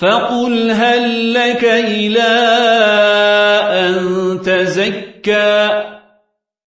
فقل هل لك إلى أن تزكى